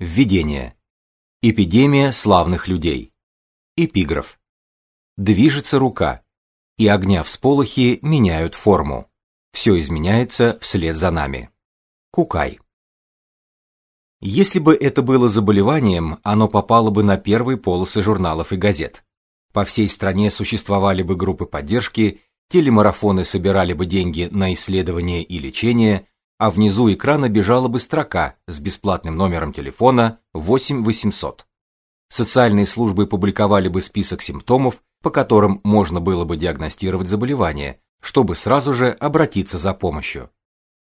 Введение. Эпидемия славных людей. Эпиграф. Движется рука, и огня всполохи меняют форму. Все изменяется вслед за нами. Кукай. Если бы это было заболеванием, оно попало бы на первые полосы журналов и газет. По всей стране существовали бы группы поддержки, телемарафоны собирали бы деньги на исследование и лечение, а внизу экрана бежала бы строка с бесплатным номером телефона 8800. Социальные службы публиковали бы список симптомов, по которым можно было бы диагностировать заболевание, чтобы сразу же обратиться за помощью.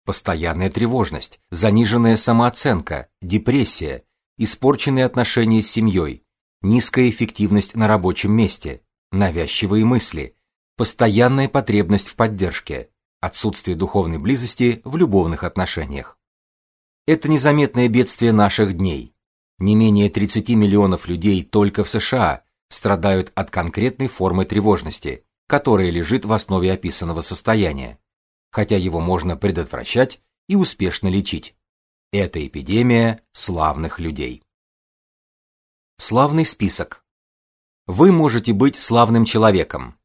Постоянная тревожность, заниженная самооценка, депрессия, испорченные отношения с семьей, низкая эффективность на рабочем месте, навязчивые мысли, постоянная потребность в поддержке, отсутствие духовной близости в любовных отношениях. Это незаметное бедствие наших дней. Не менее 30 миллионов людей только в США страдают от конкретной формы тревожности, которая лежит в основе описанного состояния хотя его можно предотвращать и успешно лечить. Это эпидемия славных людей. Славный список. Вы можете быть славным человеком,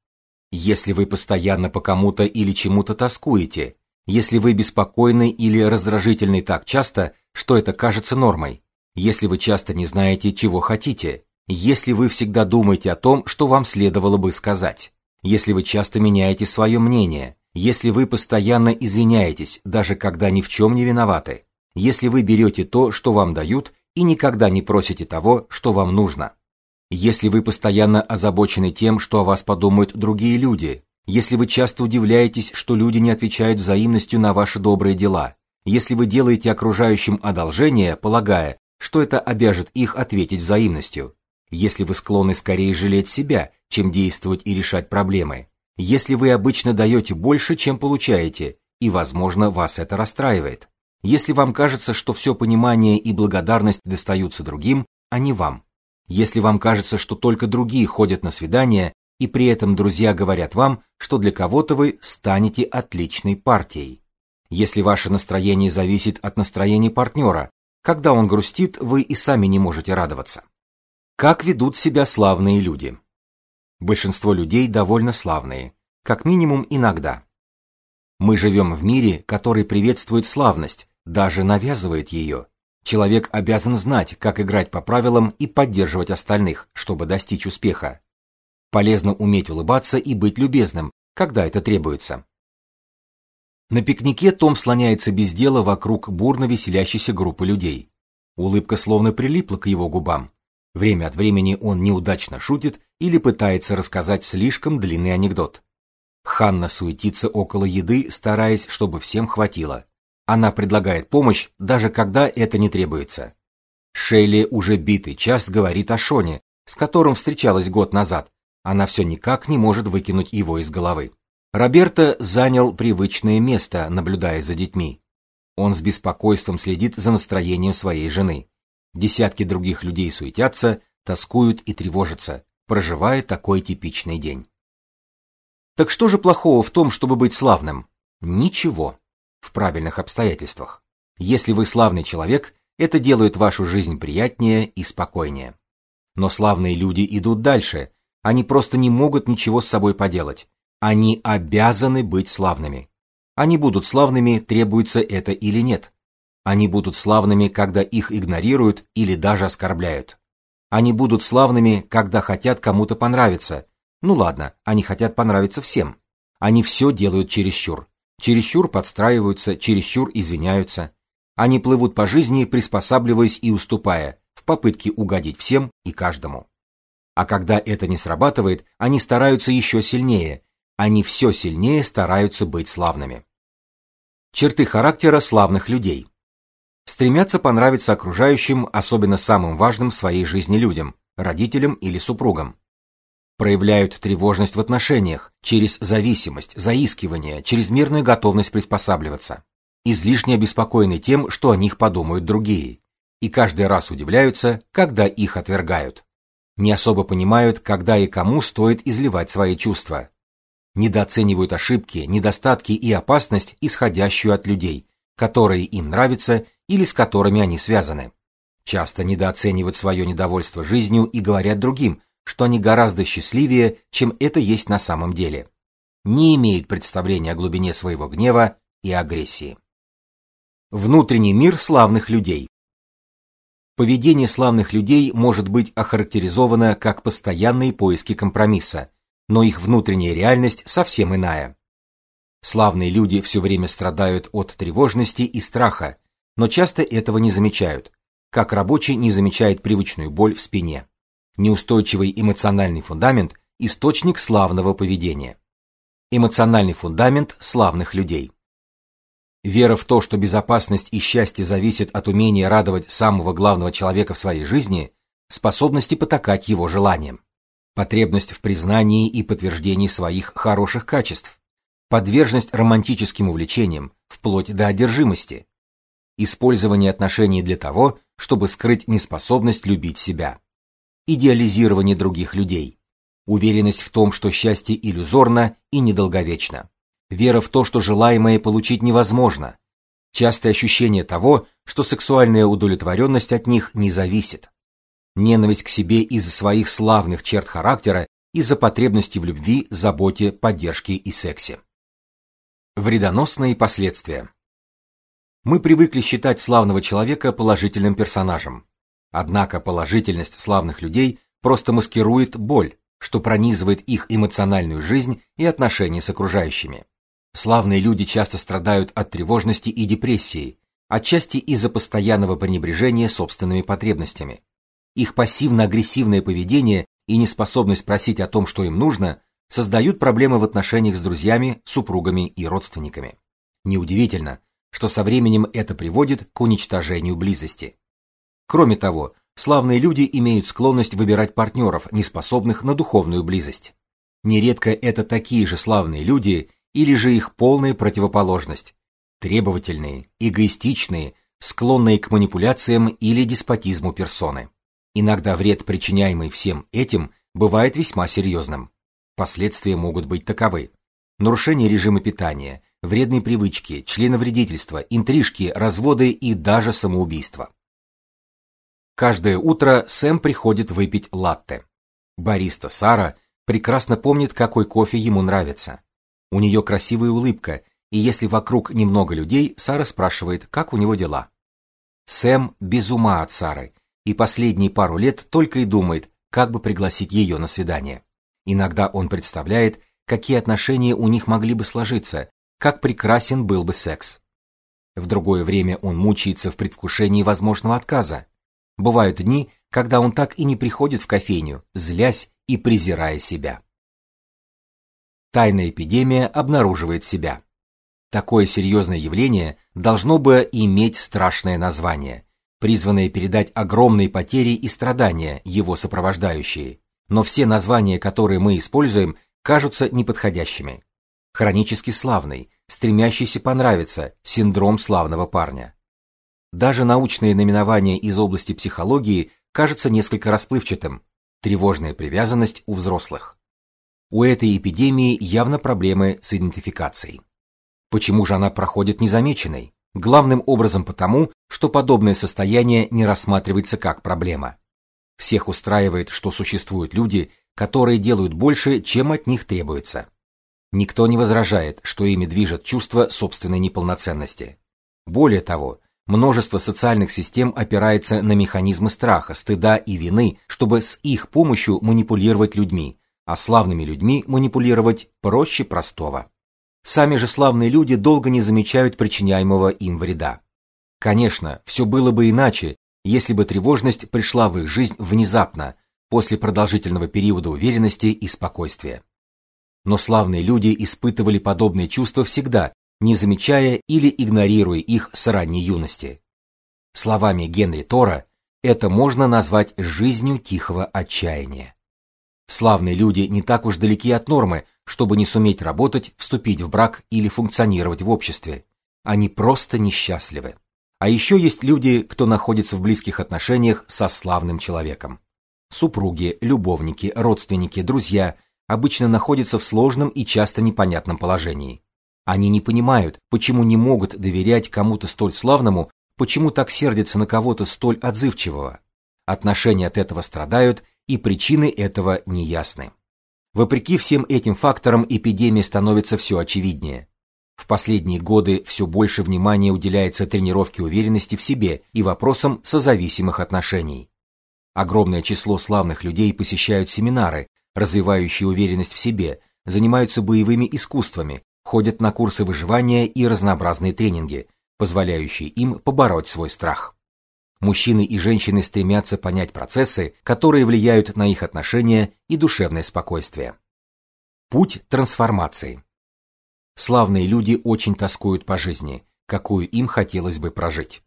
если вы постоянно по кому-то или чему-то тоскуете, если вы беспокойны или раздражительны так часто, что это кажется нормой, если вы часто не знаете, чего хотите, если вы всегда думаете о том, что вам следовало бы сказать, если вы часто меняете свое мнение, если вы постоянно извиняетесь, даже когда ни в чем не виноваты, если вы берете то, что вам дают, и никогда не просите того, что вам нужно, если вы постоянно озабочены тем, что о вас подумают другие люди, если вы часто удивляетесь, что люди не отвечают взаимностью на ваши добрые дела, если вы делаете окружающим одолжение, полагая, что это обяжет их ответить взаимностью, если вы склонны скорее жалеть себя, чем действовать и решать проблемы, если вы обычно даете больше, чем получаете, и, возможно, вас это расстраивает. Если вам кажется, что все понимание и благодарность достаются другим, а не вам. Если вам кажется, что только другие ходят на свидания, и при этом друзья говорят вам, что для кого-то вы станете отличной партией. Если ваше настроение зависит от настроения партнера, когда он грустит, вы и сами не можете радоваться. Как ведут себя славные люди? Большинство людей довольно славные, как минимум иногда. Мы живем в мире, который приветствует славность, даже навязывает ее. Человек обязан знать, как играть по правилам и поддерживать остальных, чтобы достичь успеха. Полезно уметь улыбаться и быть любезным, когда это требуется. На пикнике Том слоняется без дела вокруг бурно веселящейся группы людей. Улыбка словно прилипла к его губам. Время от времени он неудачно шутит или пытается рассказать слишком длинный анекдот. Ханна суетится около еды, стараясь, чтобы всем хватило. Она предлагает помощь, даже когда это не требуется. Шейли уже битый час говорит о Шоне, с которым встречалась год назад. Она все никак не может выкинуть его из головы. Роберто занял привычное место, наблюдая за детьми. Он с беспокойством следит за настроением своей жены. Десятки других людей суетятся, тоскуют и тревожатся, проживая такой типичный день. Так что же плохого в том, чтобы быть славным? Ничего. В правильных обстоятельствах. Если вы славный человек, это делает вашу жизнь приятнее и спокойнее. Но славные люди идут дальше. Они просто не могут ничего с собой поделать. Они обязаны быть славными. Они будут славными, требуется это или нет. Они будут славными, когда их игнорируют или даже оскорбляют. Они будут славными, когда хотят кому-то понравиться. Ну ладно, они хотят понравиться всем. Они все делают чересчур. Чересчур подстраиваются, чересчур извиняются. Они плывут по жизни, приспосабливаясь и уступая, в попытке угодить всем и каждому. А когда это не срабатывает, они стараются еще сильнее. Они все сильнее стараются быть славными. Черты характера славных людей стремятся понравиться окружающим, особенно самым важным в своей жизни людям, родителям или супругам. Проявляют тревожность в отношениях через зависимость, заискивание, чрезмерную готовность приспосабливаться. Излишне обеспокоены тем, что о них подумают другие, и каждый раз удивляются, когда их отвергают. Не особо понимают, когда и кому стоит изливать свои чувства. Недооценивают ошибки, недостатки и опасность, исходящую от людей, которые им нравятся или с которыми они связаны. часто недооценивают свое недовольство жизнью и говорят другим, что они гораздо счастливее, чем это есть на самом деле. Не имеют представления о глубине своего гнева и агрессии. Внутренний мир славных людей. Поведение славных людей может быть охарактеризовано как постоянные поиски компромисса, но их внутренняя реальность совсем иная. Славные люди все время страдают от тревожности и страха, но часто этого не замечают, как рабочий не замечает привычную боль в спине. Неустойчивый эмоциональный фундамент источник славного поведения. Эмоциональный фундамент славных людей. Вера в то, что безопасность и счастье зависят от умения радовать самого главного человека в своей жизни, способности потакать его желаниям, потребность в признании и подтверждении своих хороших качеств, подверженность романтическим увлечениям, вплоть до одержимости, использование отношений для того, чтобы скрыть неспособность любить себя, идеализирование других людей, уверенность в том, что счастье иллюзорно и недолговечно вера в то, что желаемое получить невозможно, частое ощущение того, что сексуальная удовлетворенность от них не зависит, ненависть к себе из-за своих славных черт характера, из-за потребности в любви, заботе, поддержке и сексе. Вредоносные последствия. Мы привыкли считать славного человека положительным персонажем. Однако положительность славных людей просто маскирует боль, что пронизывает их эмоциональную жизнь и отношения с окружающими. Славные люди часто страдают от тревожности и депрессии, отчасти из-за постоянного пренебрежения собственными потребностями. Их пассивно-агрессивное поведение и неспособность просить о том, что им нужно, создают проблемы в отношениях с друзьями, супругами и родственниками. Неудивительно, что со временем это приводит к уничтожению близости. Кроме того, славные люди имеют склонность выбирать партнеров, неспособных на духовную близость. Нередко это такие же славные люди или же их полная противоположность требовательные, эгоистичные, склонные к манипуляциям или деспотизму персоны. Иногда вред, причиняемый всем этим, бывает весьма серьезным. Последствия могут быть таковы: нарушение режима питания, вредные привычки, членовредительство, интрижки, разводы и даже самоубийство. Каждое утро Сэм приходит выпить латте. Бариста Сара прекрасно помнит, какой кофе ему нравится. У нее красивая улыбка, и если вокруг немного людей, Сара спрашивает, как у него дела. Сэм без ума от Сары, и последние пару лет только и думает, как бы пригласить ее на свидание. Иногда он представляет, какие отношения у них могли бы сложиться, как прекрасен был бы секс. В другое время он мучается в предвкушении возможного отказа. Бывают дни, когда он так и не приходит в кофейню, злясь и презирая себя. Тайная эпидемия обнаруживает себя. Такое серьезное явление должно бы иметь страшное название, призванное передать огромные потери и страдания, его сопровождающие. Но все названия, которые мы используем, кажутся неподходящими. Хронически славный, стремящийся понравиться, синдром славного парня. Даже научные наименования из области психологии кажутся несколько расплывчатым. Тревожная привязанность у взрослых. У этой эпидемии явно проблемы с идентификацией. Почему же она проходит незамеченной? Главным образом потому, что подобное состояние не рассматривается как проблема. Всех устраивает, что существуют люди, которые делают больше, чем от них требуется. Никто не возражает, что ими движет чувство собственной неполноценности. Более того, множество социальных систем опирается на механизмы страха, стыда и вины, чтобы с их помощью манипулировать людьми, а славными людьми манипулировать проще простого. Сами же славные люди долго не замечают причиняемого им вреда. Конечно, все было бы иначе, если бы тревожность пришла в их жизнь внезапно, после продолжительного периода уверенности и спокойствия. Но славные люди испытывали подобные чувства всегда, не замечая или игнорируя их с ранней юности. Словами Генри Тора, это можно назвать жизнью тихого отчаяния. Славные люди не так уж далеки от нормы, чтобы не суметь работать, вступить в брак или функционировать в обществе. Они просто несчастливы. А еще есть люди, кто находится в близких отношениях со славным человеком. Супруги, любовники, родственники, друзья обычно находятся в сложном и часто непонятном положении. Они не понимают, почему не могут доверять кому-то столь славному, почему так сердится на кого-то столь отзывчивого. Отношения от этого страдают, и причины этого неясны. Вопреки всем этим факторам эпидемия становится все очевиднее. В последние годы все больше внимания уделяется тренировке уверенности в себе и вопросам созависимых отношений. Огромное число славных людей посещают семинары, развивающие уверенность в себе, занимаются боевыми искусствами, ходят на курсы выживания и разнообразные тренинги, позволяющие им побороть свой страх. Мужчины и женщины стремятся понять процессы, которые влияют на их отношения и душевное спокойствие. Путь трансформации. Славные люди очень тоскуют по жизни, какую им хотелось бы прожить.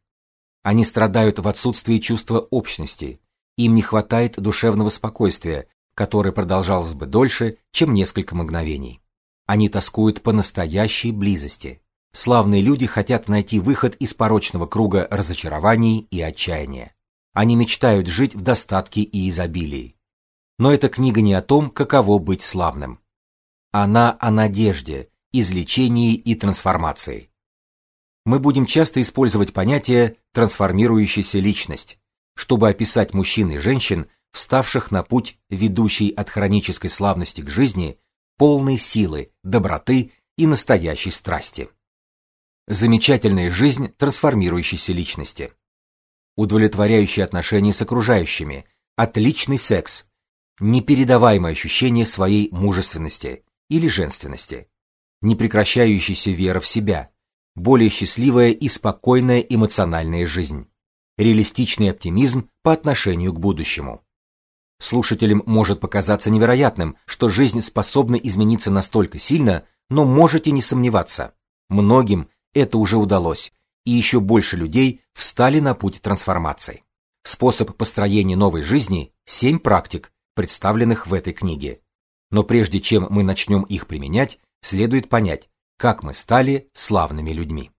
Они страдают в отсутствии чувства общности, им не хватает душевного спокойствия, которое продолжалось бы дольше, чем несколько мгновений. Они тоскуют по настоящей близости. Славные люди хотят найти выход из порочного круга разочарований и отчаяния. Они мечтают жить в достатке и изобилии. Но эта книга не о том, каково быть славным. Она о надежде, излечении и трансформации. Мы будем часто использовать понятие трансформирующаяся личность, чтобы описать мужчин и женщин, вставших на путь, ведущий от хронической славности к жизни, полной силы, доброты и настоящей страсти. Замечательная жизнь трансформирующейся личности. Удовлетворяющие отношения с окружающими, отличный секс, непередаваемое ощущение своей мужественности или женственности, непрекращающаяся вера в себя, более счастливая и спокойная эмоциональная жизнь, реалистичный оптимизм по отношению к будущему. Слушателям может показаться невероятным, что жизнь способна измениться настолько сильно, но можете не сомневаться. Многим это уже удалось, и еще больше людей встали на путь трансформации. Способ построения новой жизни семь практик, представленных в этой книге. Но прежде чем мы начнем их применять, следует понять, как мы стали славными людьми.